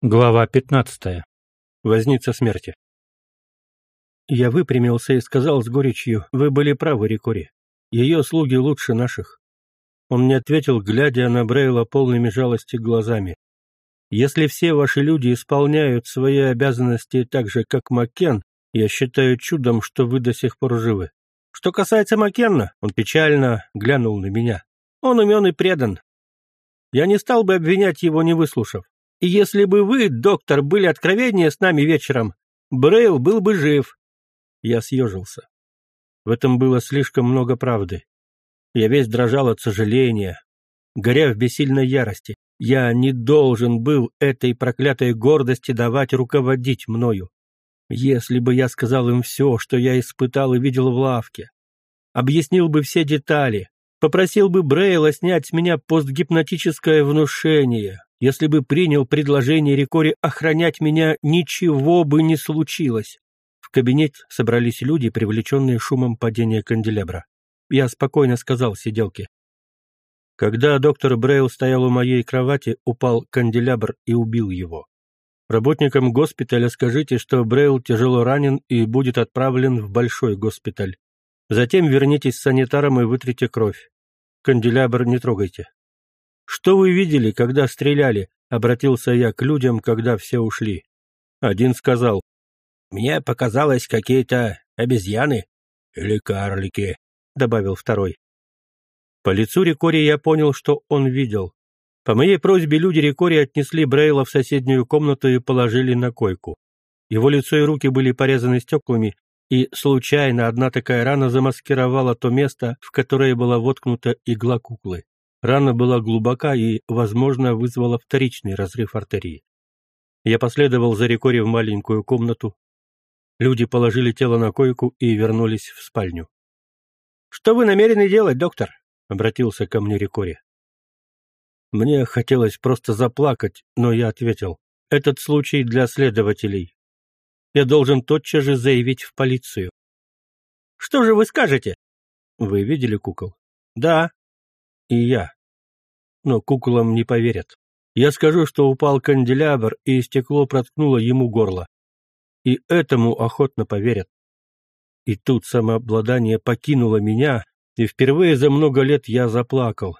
Глава 15. Возница смерти. Я выпрямился и сказал с горечью, «Вы были правы, Рикори. Ее слуги лучше наших». Он мне ответил, глядя на Брейла полными жалости глазами. «Если все ваши люди исполняют свои обязанности так же, как Маккен, я считаю чудом, что вы до сих пор живы. Что касается Маккенна, он печально глянул на меня. Он умен и предан. Я не стал бы обвинять его, не выслушав. И если бы вы, доктор, были откровеннее с нами вечером, Брейл был бы жив. Я съежился. В этом было слишком много правды. Я весь дрожал от сожаления, горя в бессильной ярости. Я не должен был этой проклятой гордости давать руководить мною. Если бы я сказал им все, что я испытал и видел в лавке, объяснил бы все детали, попросил бы Брейла снять с меня постгипнотическое внушение, если бы принял предложение Рикори охранять меня, ничего бы не случилось. В кабинет собрались люди, привлеченные шумом падения канделябра. Я спокойно сказал сиделке. Когда доктор Брейл стоял у моей кровати, упал канделябр и убил его. Работникам госпиталя скажите, что Брейл тяжело ранен и будет отправлен в большой госпиталь. Затем вернитесь с санитаром и вытрите кровь. Канделябр не трогайте. «Что вы видели, когда стреляли?» — обратился я к людям, когда все ушли. Один сказал, «Мне показалось какие-то обезьяны или карлики», — добавил второй. По лицу Рикори я понял, что он видел. По моей просьбе люди Рикори отнесли Брейла в соседнюю комнату и положили на койку. Его лицо и руки были порезаны стеклами, и случайно одна такая рана замаскировала то место, в которое была воткнута игла куклы. Рана была глубока и, возможно, вызвала вторичный разрыв артерии. Я последовал за Рикори в маленькую комнату. Люди положили тело на койку и вернулись в спальню. «Что вы намерены делать, доктор?» — обратился ко мне Рикори. Мне хотелось просто заплакать, но я ответил. «Этот случай для следователей. Я должен тотчас же заявить в полицию». «Что же вы скажете?» «Вы видели кукол?» «Да», и я. Но куклам не поверят. Я скажу, что упал канделябр, и стекло проткнуло ему горло. И этому охотно поверят. И тут самообладание покинуло меня, и впервые за много лет я заплакал.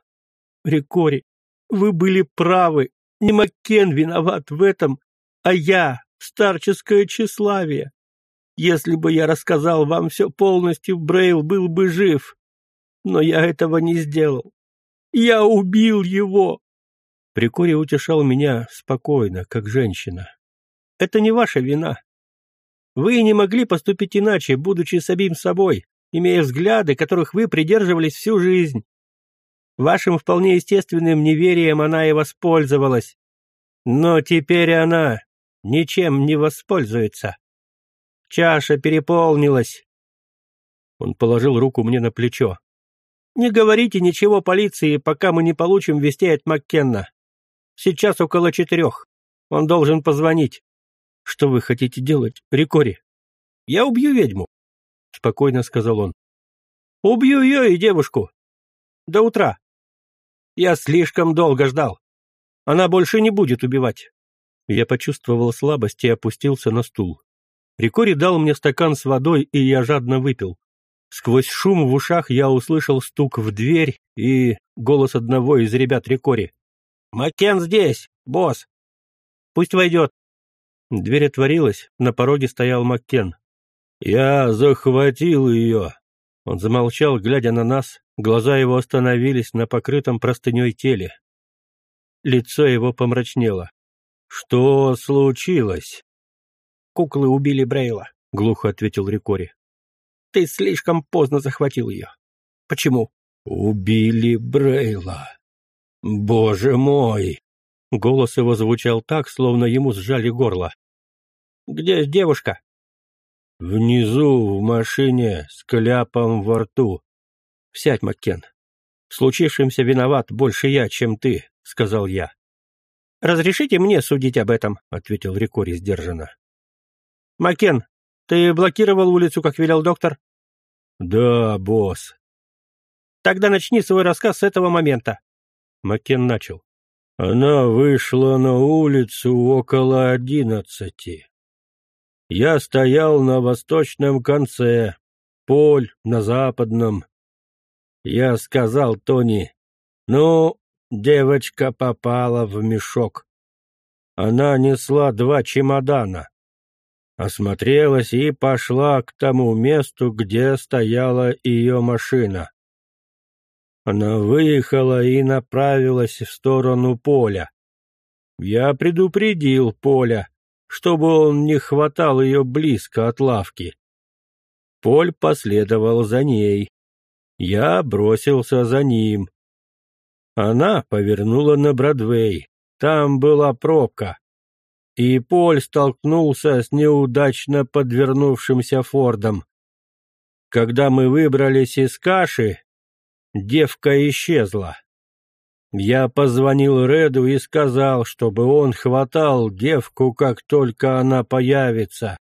Рикори, вы были правы. Не Маккен виноват в этом, а я, старческое тщеславие. Если бы я рассказал вам все полностью, Брейл был бы жив. Но я этого не сделал. Я убил его!» Прикори утешал меня спокойно, как женщина. «Это не ваша вина. Вы не могли поступить иначе, будучи самим собой, имея взгляды, которых вы придерживались всю жизнь. Вашим вполне естественным неверием она и воспользовалась. Но теперь она ничем не воспользуется. Чаша переполнилась. Он положил руку мне на плечо. Не говорите ничего полиции, пока мы не получим вестей от Маккенна. Сейчас около четырех. Он должен позвонить. Что вы хотите делать, Рикори? Я убью ведьму, — спокойно сказал он. Убью ее и девушку. До утра. Я слишком долго ждал. Она больше не будет убивать. Я почувствовал слабость и опустился на стул. Рикори дал мне стакан с водой, и я жадно выпил. Сквозь шум в ушах я услышал стук в дверь и голос одного из ребят Рикори. «Макен здесь, босс!» «Пусть войдет!» Дверь отворилась, на пороге стоял Маккен. «Я захватил ее!» Он замолчал, глядя на нас, глаза его остановились на покрытом простыней теле. Лицо его помрачнело. «Что случилось?» «Куклы убили Брейла», — глухо ответил Рикори. Ты слишком поздно захватил ее. Почему? Убили Брейла. Боже мой! Голос его звучал так, словно ему сжали горло. Где девушка? Внизу, в машине, с кляпом во рту. Сядь, Маккен. В случившемся виноват больше я, чем ты, сказал я. «Разрешите мне судить об этом», — ответил Рикори сдержанно. «Макен, ты блокировал улицу, как велел доктор? Да, босс. Тогда начни свой рассказ с этого момента. Макен начал. Она вышла на улицу около одиннадцати. Я стоял на восточном конце, Поль на западном. Я сказал Тони, ну, девочка попала в мешок. Она несла два чемодана. Осмотрелась и пошла к тому месту, где стояла ее машина. Она выехала и направилась в сторону поля. Я предупредил Поля, чтобы он не хватал ее близко от лавки. Поль последовал за ней. Я бросился за ним. Она повернула на Бродвей. Там была пробка. И Поль столкнулся с неудачно подвернувшимся Фордом. Когда мы выбрались из каши, девка исчезла. Я позвонил Реду и сказал, чтобы он хватал девку, как только она появится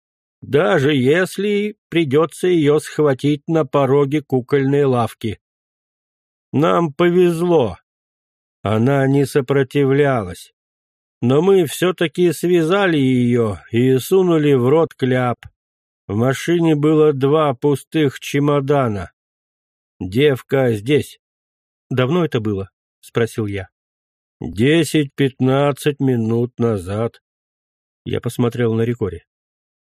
даже если придется ее схватить на пороге кукольной лавки. Нам повезло. Она не сопротивлялась. Но мы все-таки связали ее и сунули в рот кляп. В машине было два пустых чемодана. Девка здесь. Давно это было? — спросил я. Десять-пятнадцать минут назад. Я посмотрел на Рикори.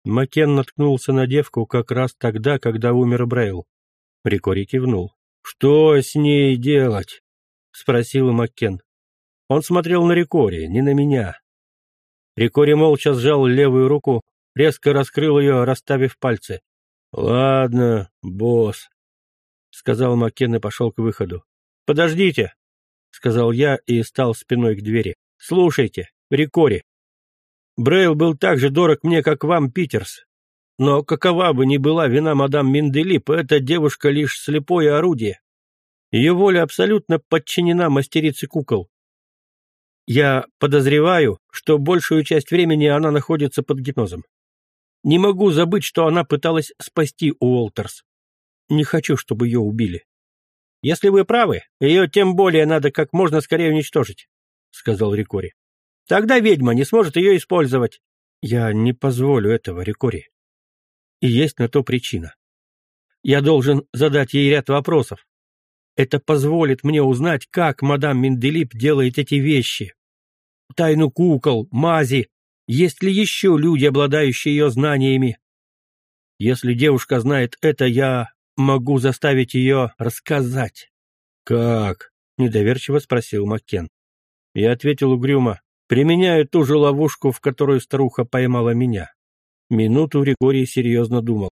Макен наткнулся на девку как раз тогда, когда умер Брейл. Рикори кивнул. «Что с ней делать?» — спросил Макен. Он смотрел на Рикори, не на меня. Рикори молча сжал левую руку, резко раскрыл ее, расставив пальцы. «Ладно, босс», — сказал Макен и пошел к выходу. «Подождите», — сказал я и стал спиной к двери. «Слушайте, Рикори, Брейл был так же дорог мне, как вам, Питерс. Но какова бы ни была вина мадам Менделип, эта девушка лишь слепое орудие. Ее воля абсолютно подчинена мастерице кукол. Я подозреваю, что большую часть времени она находится под гипнозом. Не могу забыть, что она пыталась спасти Уолтерс. Не хочу, чтобы ее убили. Если вы правы, ее тем более надо как можно скорее уничтожить, — сказал Рикори. Тогда ведьма не сможет ее использовать. Я не позволю этого, Рикори. И есть на то причина. Я должен задать ей ряд вопросов. Это позволит мне узнать, как мадам Менделип делает эти вещи. Тайну кукол, мази. Есть ли еще люди, обладающие ее знаниями? Если девушка знает это, я могу заставить ее рассказать. «Как?» — недоверчиво спросил Маккен. Я ответил угрюмо применяю ту же ловушку, в которую старуха поймала меня. Минуту Григорий серьезно думал.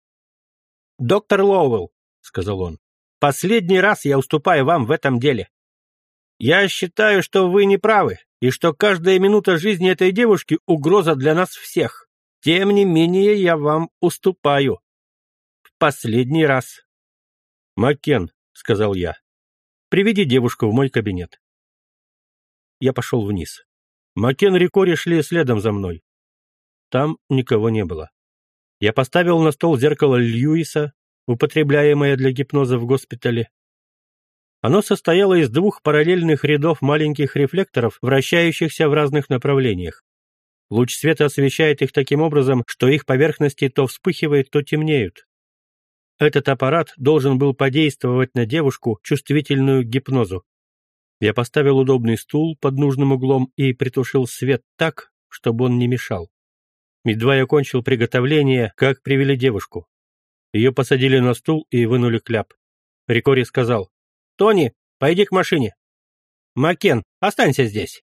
«Доктор Лоуэлл», — сказал он, — «последний раз я уступаю вам в этом деле. Я считаю, что вы не правы, и что каждая минута жизни этой девушки — угроза для нас всех. Тем не менее, я вам уступаю. В последний раз». «Маккен», — сказал я, — «приведи девушку в мой кабинет». Я пошел вниз. Макен и Рикори шли следом за мной. Там никого не было. Я поставил на стол зеркало Льюиса, употребляемое для гипноза в госпитале. Оно состояло из двух параллельных рядов маленьких рефлекторов, вращающихся в разных направлениях. Луч света освещает их таким образом, что их поверхности то вспыхивают, то темнеют. Этот аппарат должен был подействовать на девушку, чувствительную к гипнозу. Я поставил удобный стул под нужным углом и притушил свет так, чтобы он не мешал. Едва я кончил приготовление, как привели девушку. Ее посадили на стул и вынули кляп. Рикори сказал, «Тони, пойди к машине. Макен, останься здесь».